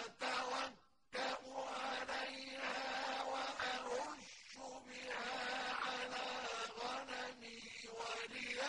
أتوكأ عليها وأهش بها على غنمي ولي